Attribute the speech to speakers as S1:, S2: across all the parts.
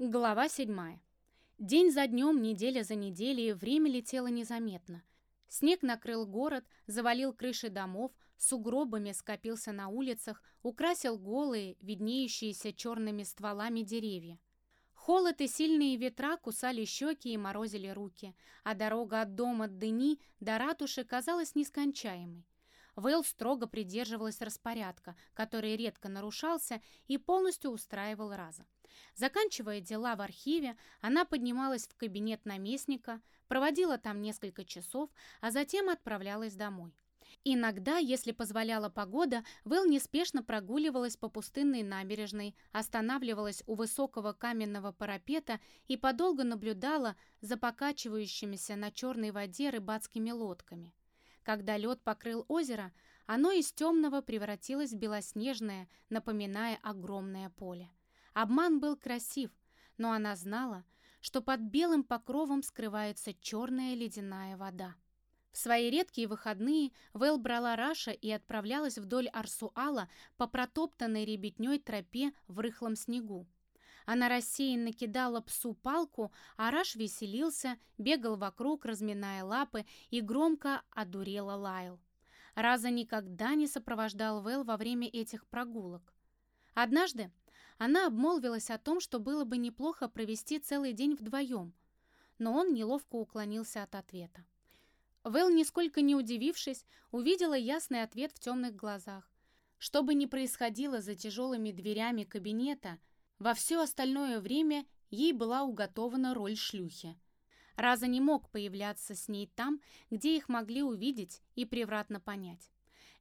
S1: Глава седьмая. День за днем, неделя за неделей, время летело незаметно. Снег накрыл город, завалил крыши домов, сугробами скопился на улицах, украсил голые, виднеющиеся черными стволами деревья. Холод и сильные ветра кусали щеки и морозили руки, а дорога от дома Дыни до ратуши казалась нескончаемой. Вэл строго придерживалась распорядка, который редко нарушался и полностью устраивал Раза. Заканчивая дела в архиве, она поднималась в кабинет наместника, проводила там несколько часов, а затем отправлялась домой. Иногда, если позволяла погода, Вэл неспешно прогуливалась по пустынной набережной, останавливалась у высокого каменного парапета и подолго наблюдала за покачивающимися на черной воде рыбацкими лодками. Когда лед покрыл озеро, оно из темного превратилось в белоснежное, напоминая огромное поле. Обман был красив, но она знала, что под белым покровом скрывается черная ледяная вода. В свои редкие выходные Вэл брала Раша и отправлялась вдоль Арсуала по протоптанной ребятней тропе в рыхлом снегу. Она рассеянно кидала псу палку, а Раш веселился, бегал вокруг, разминая лапы и громко одурело лаял. Раза никогда не сопровождал Вэл во время этих прогулок. Однажды она обмолвилась о том, что было бы неплохо провести целый день вдвоем, но он неловко уклонился от ответа. Вэл, нисколько не удивившись, увидела ясный ответ в темных глазах. Что бы ни происходило за тяжелыми дверями кабинета, во все остальное время ей была уготована роль шлюхи. Раза не мог появляться с ней там, где их могли увидеть и превратно понять.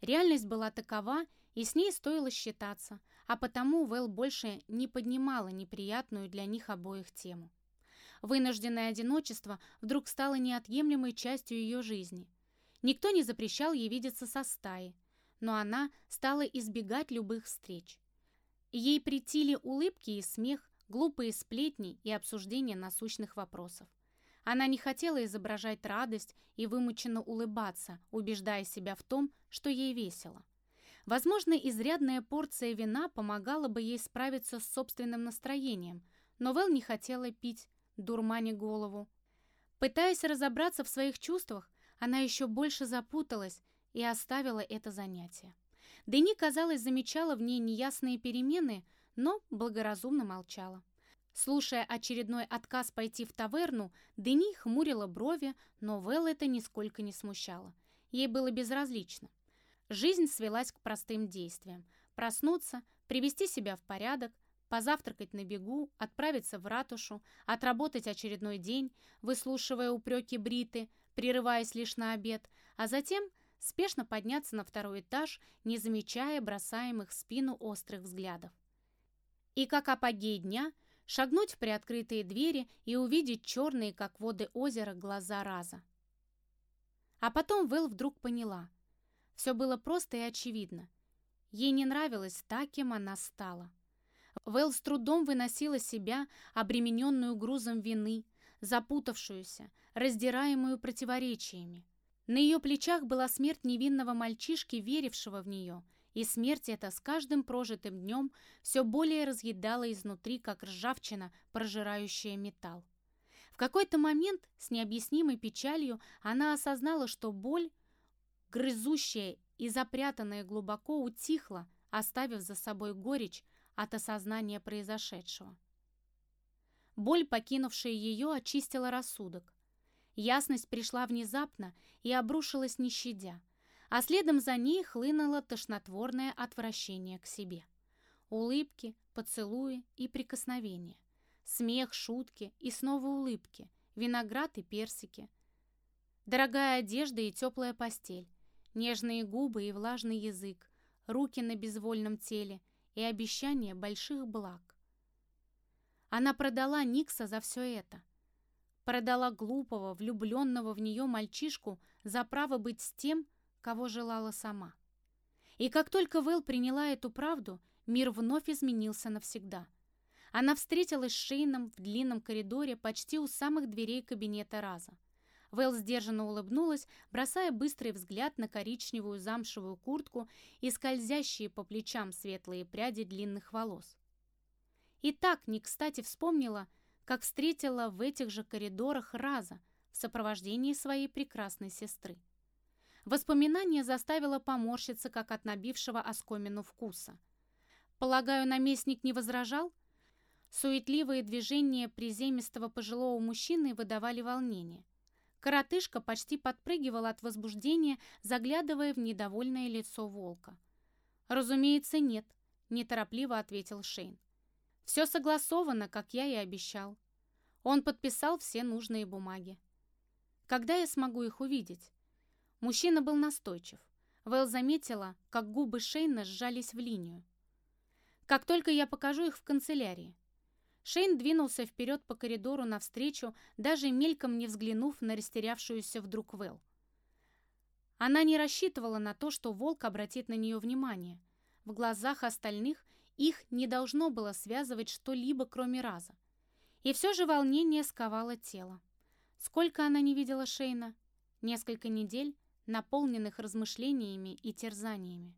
S1: Реальность была такова, и с ней стоило считаться, а потому Вэл больше не поднимала неприятную для них обоих тему. Вынужденное одиночество вдруг стало неотъемлемой частью ее жизни. Никто не запрещал ей видеться со стаей, но она стала избегать любых встреч. Ей притили улыбки и смех, глупые сплетни и обсуждения насущных вопросов. Она не хотела изображать радость и вымученно улыбаться, убеждая себя в том, что ей весело. Возможно, изрядная порция вина помогала бы ей справиться с собственным настроением, но Вэл не хотела пить, дурмани голову. Пытаясь разобраться в своих чувствах, она еще больше запуталась и оставила это занятие. Дени, казалось, замечала в ней неясные перемены, но благоразумно молчала. Слушая очередной отказ пойти в таверну, Дени хмурила брови, но Вэл это нисколько не смущало. Ей было безразлично. Жизнь свелась к простым действиям. Проснуться, привести себя в порядок, позавтракать на бегу, отправиться в ратушу, отработать очередной день, выслушивая упреки Бриты, прерываясь лишь на обед, а затем спешно подняться на второй этаж, не замечая бросаемых в спину острых взглядов. И как апогей дня шагнуть в приоткрытые двери и увидеть черные, как воды озера, глаза Раза. А потом Вэл вдруг поняла – все было просто и очевидно. Ей не нравилось так, кем она стала. Вэл с трудом выносила себя, обремененную грузом вины, запутавшуюся, раздираемую противоречиями. На ее плечах была смерть невинного мальчишки, верившего в нее, и смерть эта с каждым прожитым днем все более разъедала изнутри, как ржавчина, прожирающая металл. В какой-то момент с необъяснимой печалью она осознала, что боль грызущая и запрятанная глубоко утихла, оставив за собой горечь от осознания произошедшего. Боль, покинувшая ее, очистила рассудок. Ясность пришла внезапно и обрушилась не щадя, а следом за ней хлынуло тошнотворное отвращение к себе. Улыбки, поцелуи и прикосновения. Смех, шутки и снова улыбки, виноград и персики. Дорогая одежда и теплая постель, Нежные губы и влажный язык, руки на безвольном теле и обещание больших благ. Она продала Никса за все это. Продала глупого, влюбленного в нее мальчишку за право быть с тем, кого желала сама. И как только Вэл приняла эту правду, мир вновь изменился навсегда. Она встретилась с Шейном в длинном коридоре почти у самых дверей кабинета Раза. Вэл сдержанно улыбнулась, бросая быстрый взгляд на коричневую замшевую куртку и скользящие по плечам светлые пряди длинных волос. И так не кстати вспомнила, как встретила в этих же коридорах Раза в сопровождении своей прекрасной сестры. Воспоминание заставило поморщиться, как от набившего оскомину вкуса. Полагаю, наместник не возражал? Суетливые движения приземистого пожилого мужчины выдавали волнение. Коротышка почти подпрыгивал от возбуждения, заглядывая в недовольное лицо волка. «Разумеется, нет», — неторопливо ответил Шейн. «Все согласовано, как я и обещал. Он подписал все нужные бумаги. Когда я смогу их увидеть?» Мужчина был настойчив. Вэл заметила, как губы Шейна сжались в линию. «Как только я покажу их в канцелярии. Шейн двинулся вперед по коридору навстречу, даже мельком не взглянув на растерявшуюся вдруг Вэл. Она не рассчитывала на то, что волк обратит на нее внимание. В глазах остальных их не должно было связывать что-либо, кроме раза. И все же волнение сковало тело. Сколько она не видела Шейна? Несколько недель, наполненных размышлениями и терзаниями.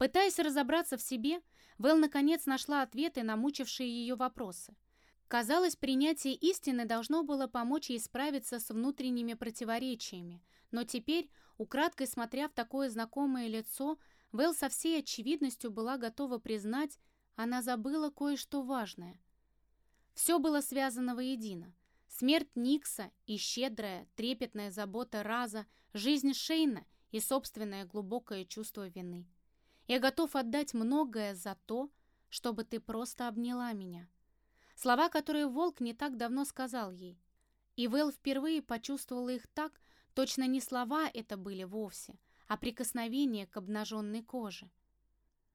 S1: Пытаясь разобраться в себе, Вэл наконец нашла ответы на мучившие ее вопросы. Казалось, принятие истины должно было помочь ей справиться с внутренними противоречиями, но теперь, украдкой смотря в такое знакомое лицо, Вэл со всей очевидностью была готова признать, она забыла кое-что важное. Все было связано воедино. Смерть Никса и щедрая, трепетная забота Раза, жизнь Шейна и собственное глубокое чувство вины – я готов отдать многое за то, чтобы ты просто обняла меня. Слова, которые Волк не так давно сказал ей. И Вэл впервые почувствовала их так, точно не слова это были вовсе, а прикосновение к обнаженной коже.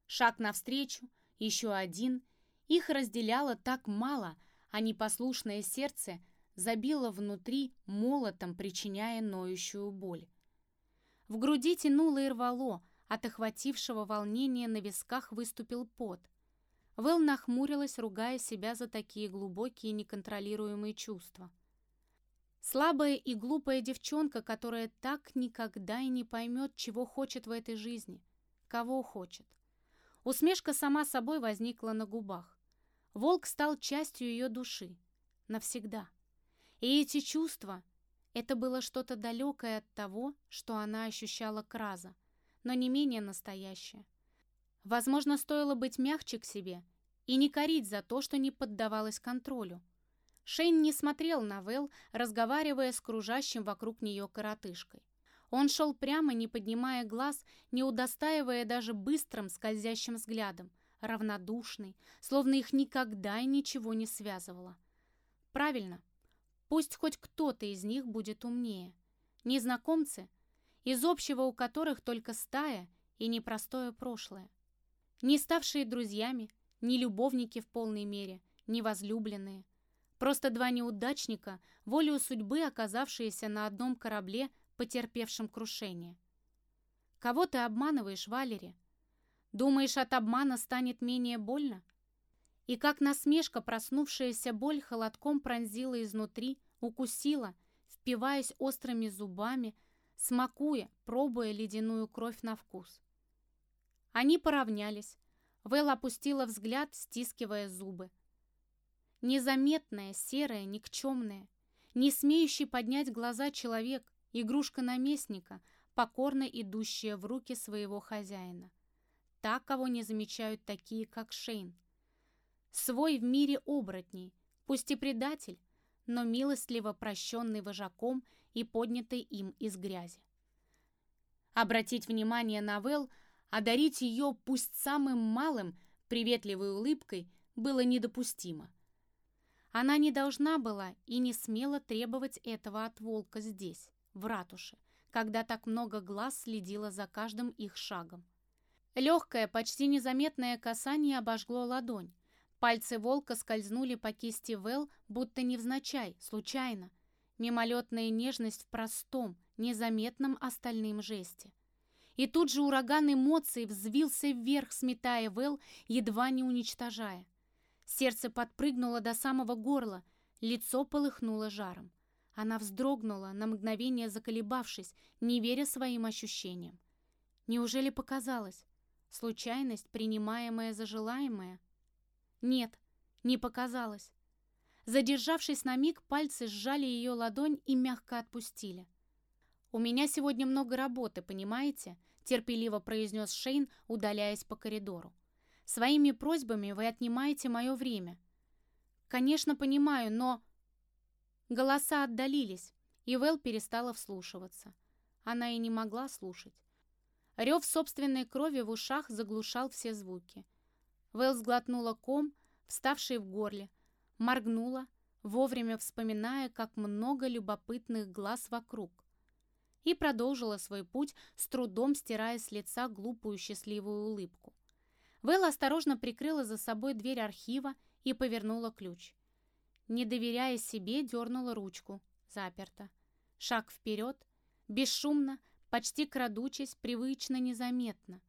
S1: Шаг навстречу, еще один. Их разделяло так мало, а непослушное сердце забило внутри молотом, причиняя ноющую боль. В груди тянуло и рвало, от охватившего волнения на висках выступил пот. Вэл нахмурилась, ругая себя за такие глубокие неконтролируемые чувства. Слабая и глупая девчонка, которая так никогда и не поймет, чего хочет в этой жизни, кого хочет. Усмешка сама собой возникла на губах. Волк стал частью ее души. Навсегда. И эти чувства — это было что-то далекое от того, что она ощущала Краза но не менее настоящее. Возможно, стоило быть мягче к себе и не корить за то, что не поддавалась контролю. Шейн не смотрел на Вэл, разговаривая с кружащим вокруг нее коротышкой. Он шел прямо, не поднимая глаз, не удостаивая даже быстрым скользящим взглядом, равнодушный, словно их никогда и ничего не связывало. Правильно, пусть хоть кто-то из них будет умнее. Незнакомцы из общего у которых только стая и непростое прошлое. Не ставшие друзьями, не любовники в полной мере, не возлюбленные. Просто два неудачника, волею судьбы оказавшиеся на одном корабле, потерпевшем крушение. Кого ты обманываешь, Валери? Думаешь, от обмана станет менее больно? И как насмешка проснувшаяся боль холодком пронзила изнутри, укусила, впиваясь острыми зубами, смакуя, пробуя ледяную кровь на вкус. Они поравнялись. Вэл опустила взгляд, стискивая зубы. Незаметная, серая, никчемная, не смеющий поднять глаза человек, игрушка наместника, покорно идущая в руки своего хозяина. Та, кого не замечают такие, как Шейн. Свой в мире оборотней, пусть и предатель, но милостливо прощенный вожаком и поднятый им из грязи. Обратить внимание на Вэл, одарить ее пусть самым малым, приветливой улыбкой, было недопустимо. Она не должна была и не смела требовать этого от волка здесь, в ратуше, когда так много глаз следило за каждым их шагом. Легкое, почти незаметное касание обожгло ладонь. Пальцы волка скользнули по кисти Вэл, будто невзначай, случайно, Мимолетная нежность в простом, незаметном остальным жесте. И тут же ураган эмоций взвился вверх, сметая Вэл, едва не уничтожая. Сердце подпрыгнуло до самого горла, лицо полыхнуло жаром. Она вздрогнула, на мгновение заколебавшись, не веря своим ощущениям. Неужели показалось? Случайность, принимаемая за желаемое? Нет, Не показалось. Задержавшись на миг, пальцы сжали ее ладонь и мягко отпустили. «У меня сегодня много работы, понимаете?» терпеливо произнес Шейн, удаляясь по коридору. «Своими просьбами вы отнимаете мое время». «Конечно, понимаю, но...» Голоса отдалились, и Вэл перестала вслушиваться. Она и не могла слушать. Рев собственной крови в ушах заглушал все звуки. Вэл сглотнула ком, вставший в горле, моргнула, вовремя вспоминая, как много любопытных глаз вокруг и продолжила свой путь, с трудом стирая с лица глупую счастливую улыбку. Вэлла осторожно прикрыла за собой дверь архива и повернула ключ. Не доверяя себе, дернула ручку. Заперто. Шаг вперед, бесшумно, почти крадучись, привычно, незаметно.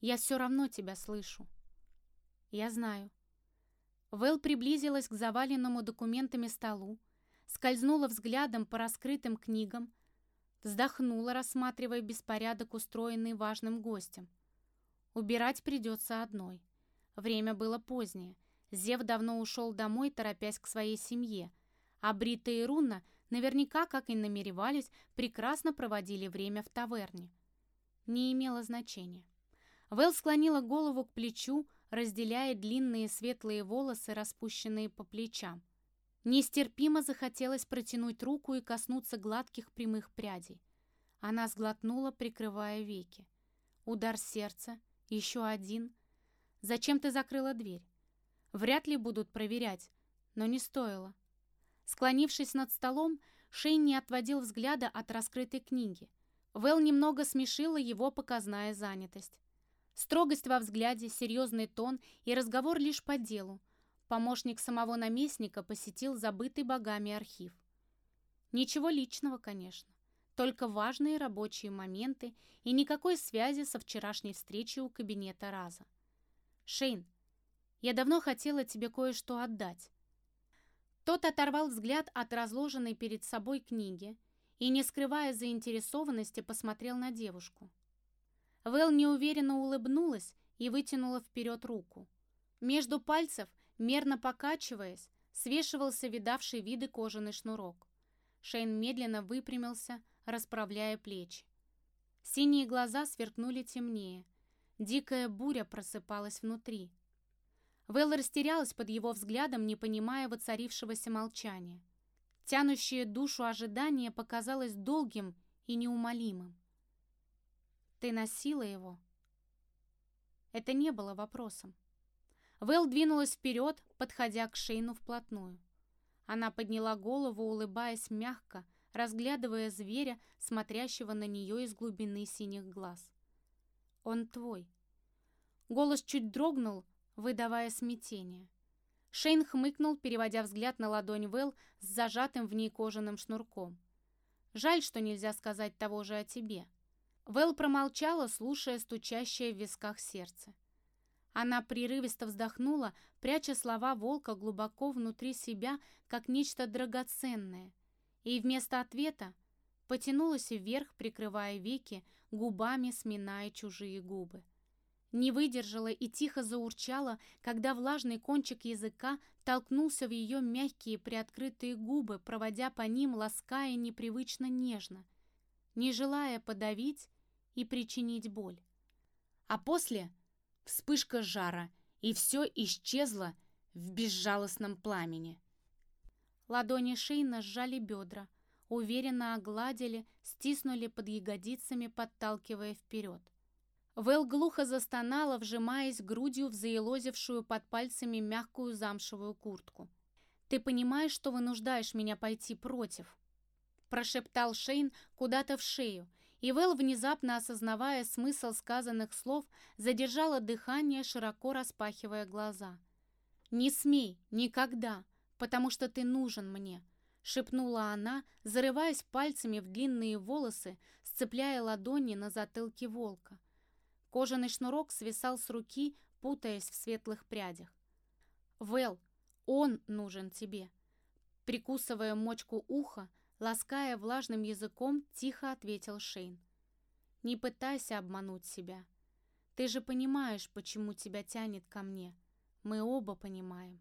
S1: «Я все равно тебя слышу». «Я знаю». Вэл приблизилась к заваленному документами столу, скользнула взглядом по раскрытым книгам, Вздохнула, рассматривая беспорядок, устроенный важным гостем. Убирать придется одной. Время было позднее. Зев давно ушел домой, торопясь к своей семье. А Брита и Руна наверняка, как и намеревались, прекрасно проводили время в таверне. Не имело значения. Вэл склонила голову к плечу, разделяя длинные светлые волосы, распущенные по плечам. Нестерпимо захотелось протянуть руку и коснуться гладких прямых прядей. Она сглотнула, прикрывая веки. Удар сердца, еще один. Зачем ты закрыла дверь? Вряд ли будут проверять, но не стоило. Склонившись над столом, Шейн не отводил взгляда от раскрытой книги. Вэл немного смешила его показная занятость. Строгость во взгляде, серьезный тон и разговор лишь по делу, Помощник самого наместника посетил забытый богами архив. Ничего личного, конечно. Только важные рабочие моменты и никакой связи со вчерашней встречей у кабинета Раза. «Шейн, я давно хотела тебе кое-что отдать». Тот оторвал взгляд от разложенной перед собой книги и, не скрывая заинтересованности, посмотрел на девушку. Вэл неуверенно улыбнулась и вытянула вперед руку. Между пальцев Мерно покачиваясь, свешивался видавший виды кожаный шнурок. Шейн медленно выпрямился, расправляя плечи. Синие глаза сверкнули темнее. Дикая буря просыпалась внутри. Вэл растерялась под его взглядом, не понимая воцарившегося молчания. Тянущее душу ожидание показалось долгим и неумолимым. «Ты носила его?» Это не было вопросом. Вэл двинулась вперед, подходя к Шейну вплотную. Она подняла голову, улыбаясь мягко, разглядывая зверя, смотрящего на нее из глубины синих глаз. «Он твой». Голос чуть дрогнул, выдавая смятение. Шейн хмыкнул, переводя взгляд на ладонь Вэл с зажатым в ней кожаным шнурком. «Жаль, что нельзя сказать того же о тебе». Вэл промолчала, слушая стучащее в висках сердце. Она прерывисто вздохнула, пряча слова волка глубоко внутри себя, как нечто драгоценное. И вместо ответа потянулась вверх, прикрывая веки, губами сминая чужие губы. Не выдержала и тихо заурчала, когда влажный кончик языка толкнулся в ее мягкие приоткрытые губы, проводя по ним, лаская непривычно нежно, не желая подавить и причинить боль. А после вспышка жара, и все исчезло в безжалостном пламени. Ладони Шейна сжали бедра, уверенно огладили, стиснули под ягодицами, подталкивая вперед. Вэл глухо застонала, вжимаясь грудью в заелозившую под пальцами мягкую замшевую куртку. «Ты понимаешь, что вынуждаешь меня пойти против?» Прошептал Шейн куда-то в шею, и Вэл, внезапно осознавая смысл сказанных слов, задержала дыхание, широко распахивая глаза. «Не смей, никогда, потому что ты нужен мне», — шепнула она, зарываясь пальцами в длинные волосы, сцепляя ладони на затылке волка. Кожаный шнурок свисал с руки, путаясь в светлых прядях. «Вэл, он нужен тебе», — прикусывая мочку уха, Лаская влажным языком, тихо ответил Шейн. «Не пытайся обмануть себя. Ты же понимаешь, почему тебя тянет ко мне. Мы оба понимаем.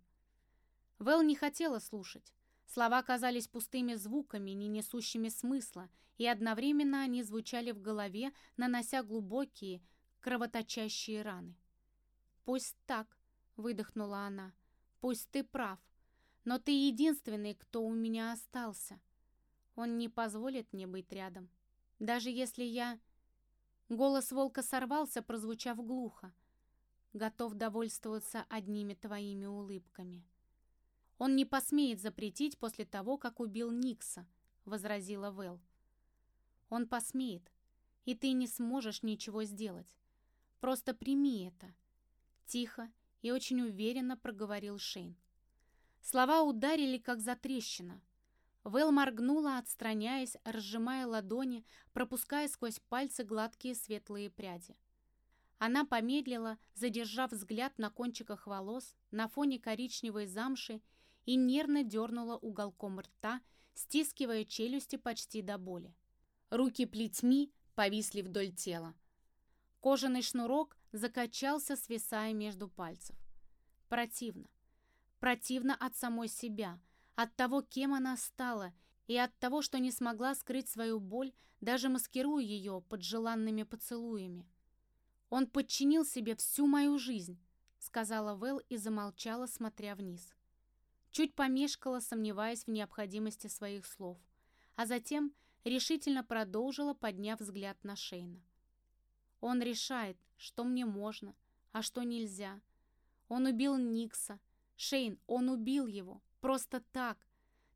S1: Вэл не хотела слушать. Слова казались пустыми звуками, не несущими смысла, и одновременно они звучали в голове, нанося глубокие, кровоточащие раны. «Пусть так», — выдохнула она, — «пусть ты прав, но ты единственный, кто у меня остался. Он не позволит мне быть рядом. Даже если я...» Голос волка сорвался, прозвучав глухо. «Готов довольствоваться одними твоими улыбками». «Он не посмеет запретить после того, как убил Никса», — возразила Вэл. «Он посмеет, и ты не сможешь ничего сделать. Просто прими это», — тихо и очень уверенно проговорил Шейн. Слова ударили, как затрещина. Вэл моргнула, отстраняясь, разжимая ладони, пропуская сквозь пальцы гладкие светлые пряди. Она помедлила, задержав взгляд на кончиках волос, на фоне коричневой замши и нервно дернула уголком рта, стискивая челюсти почти до боли. Руки плетьми повисли вдоль тела. Кожаный шнурок закачался, свисая между пальцев. Противно. Противно от самой себя, от того, кем она стала, и от того, что не смогла скрыть свою боль, даже маскируя ее под желанными поцелуями. «Он подчинил себе всю мою жизнь», — сказала Вэл и замолчала, смотря вниз. Чуть помешкала, сомневаясь в необходимости своих слов, а затем решительно продолжила, подняв взгляд на Шейна. «Он решает, что мне можно, а что нельзя. Он убил Никса. Шейн, он убил его. Просто так.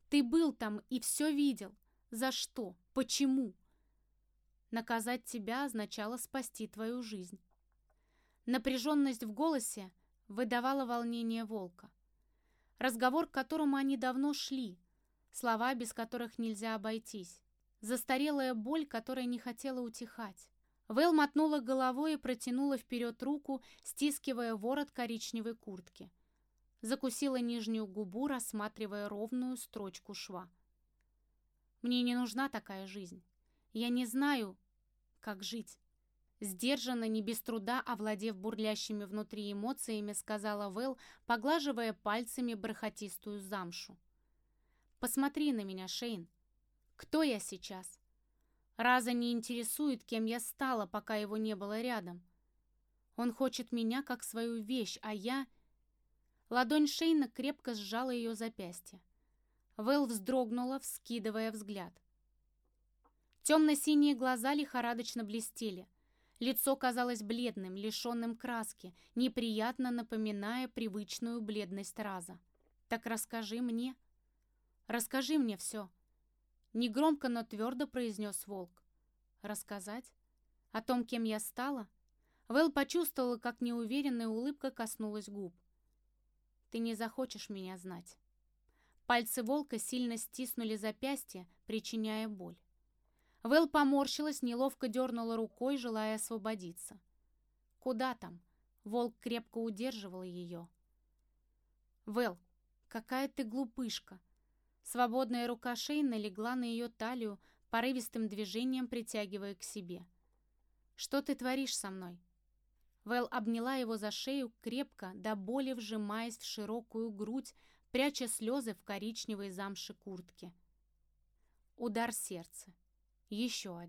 S1: Ты был там и все видел. За что? Почему?» Наказать тебя означало спасти твою жизнь. Напряженность в голосе выдавала волнение волка. Разговор, к которому они давно шли. Слова, без которых нельзя обойтись. Застарелая боль, которая не хотела утихать. Вэл мотнула головой и протянула вперед руку, стискивая ворот коричневой куртки. Закусила нижнюю губу, рассматривая ровную строчку шва. «Мне не нужна такая жизнь. Я не знаю, как жить». Сдержанно, не без труда, овладев бурлящими внутри эмоциями, сказала Вэл, поглаживая пальцами бархатистую замшу. «Посмотри на меня, Шейн. Кто я сейчас? Раза не интересует, кем я стала, пока его не было рядом. Он хочет меня как свою вещь, а я...» Ладонь Шейна крепко сжала ее запястье. Вэл вздрогнула, вскидывая взгляд. Темно-синие глаза лихорадочно блестели — Лицо казалось бледным, лишенным краски, неприятно напоминая привычную бледность Раза. «Так расскажи мне». «Расскажи мне все». Негромко, но твердо произнес волк. «Рассказать? О том, кем я стала?» Вэл почувствовала, как неуверенная улыбка коснулась губ. «Ты не захочешь меня знать». Пальцы волка сильно стиснули запястье, причиняя боль. Вэл поморщилась, неловко дернула рукой, желая освободиться. «Куда там?» Волк крепко удерживал ее. «Вэл, какая ты глупышка!» Свободная рука Шейна легла на ее талию, порывистым движением притягивая к себе. «Что ты творишь со мной?» Вэл обняла его за шею крепко, до боли вжимаясь в широкую грудь, пряча слезы в коричневой замше куртки. Удар сердца. Еще один.